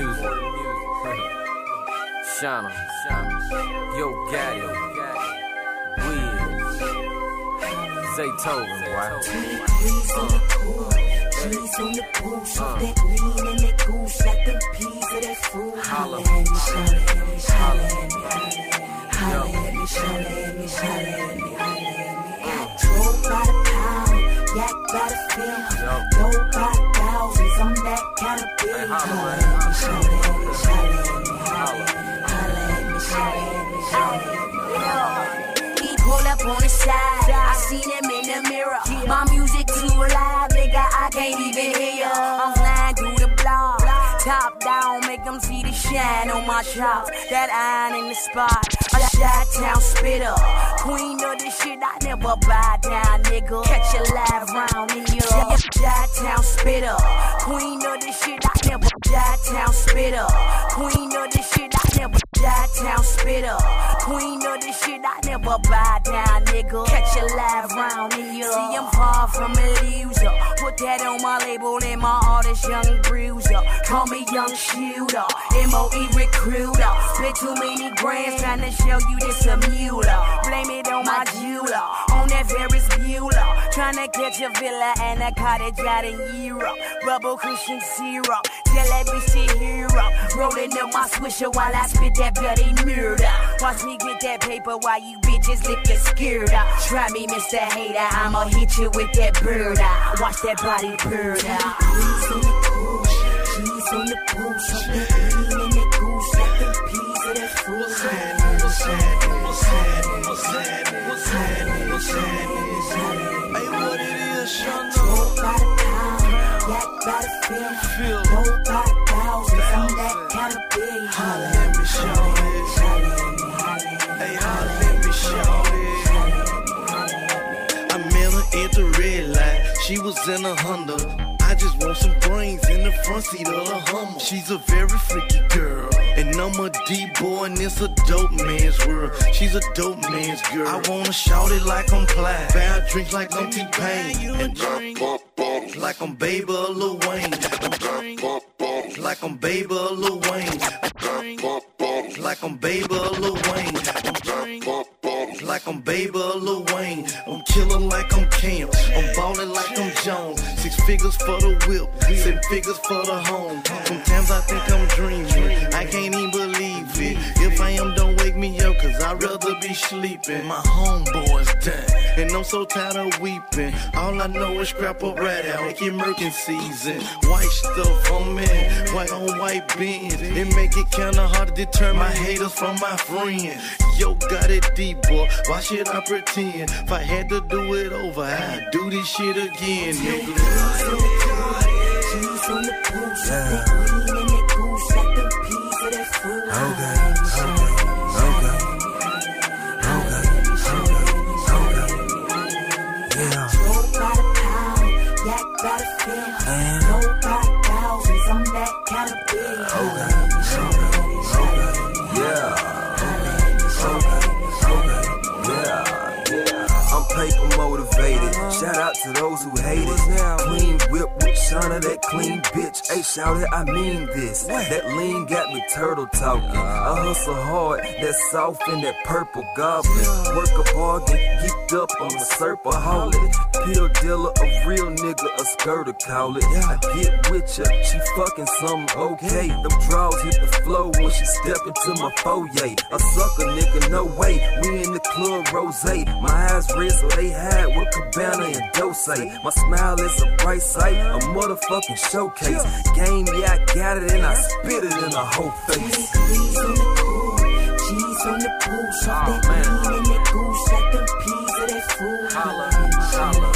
music. Shana, Yo Gotti, Wiz, Zaytoven, boy. Uh, uh. Cheese on the pool, on the pool, so that lean and that goose, them peas of that. Holla at me, holla at me, holla at me, holla at me, at me, at me, on the side. I seen him in the mirror. My music too loud, nigga. I can't even hear. I'm flying through the block. Top down, make them see the shine on my chops. That iron in the spot. A shot town spitter. Queen of this shit, I never buy down, nigga. Catch a live round here. Shot town spitter. Queen of this shit, I never. Shot town spitter. Queen of this Put on my label and my artist, Young Bruiser. Call me Young Shooter, MOE Recruiter. Spit too many grams trying to show you this a mule. Blame it on my jeweler, on that Ferris Bueller. Trying to catch a villa and a cottage out in Europe. Rubber cushion syrup, tell that bitch. Rolling up my swisher while I spit that bloody murder. Watch me get that paper while you bitches lick your skirt. Try me, Mr. Hater, I'ma hit you with that bird out. Watch that body burn out. Cheese on the pool, cheese on the so that lean and that goose, like them peas of that food. Hey, what it is, Shana? Drove by the pound, yak by the dope by the thousands, I'm that kind of big. Holla at me, me, Hey, me. I the light. She was in a Honda. I just want some brains in the front seat of a Hummer. She's a very freaky girl. And I'm a D-boy and it's a dope man's world. She's a dope man's girl. I wanna shout it like I'm Clyde. Bad drinks like I'm T-Pain. And drink like I'm Baby or Lil Wayne. Like I'm Baby or Lil Wayne. Like I'm Baby or Lil Wayne. Like I'm Baby or Lil Wayne. I'm killing like I'm Cam. I'm balling like I'm Jones. Six figures for the whip, seven figures for the home. Sometimes I think I'd rather be sleeping. My homeboys dead, and I'm so tired of weeping. All I know is scrap up right out, make it murking season. White stuff on me, white on white beans. It make it kinda hard to deter my haters from my friends. Yo, got it deep, boy. Why should I pretend? If I had to do it over, I'd do this shit again, nigga. Cheese on the pool, Shauna, that clean bitch. Hey, shout it, I mean this. That lean got me turtle talking. I hustle hard, that soft and that purple goblin. Work a bargain, geeked up, I'm a serpaholic. Pill dealer, a real nigga, a skirter, call it. I get with ya, she fucking something okay. Them draws hit the flow when she step into my foyer. A sucker nigga, no way. We in the club, rose. My eyes red, so they hide with Cabana and Dose. My smile is a bright sight, a motherfucking showcase. Game, yeah, I got it, and I spit it in her whole face. Cheese on the pool, cheese on the pool, so that lean and that goose, like them peas of that fool. Holla, holla.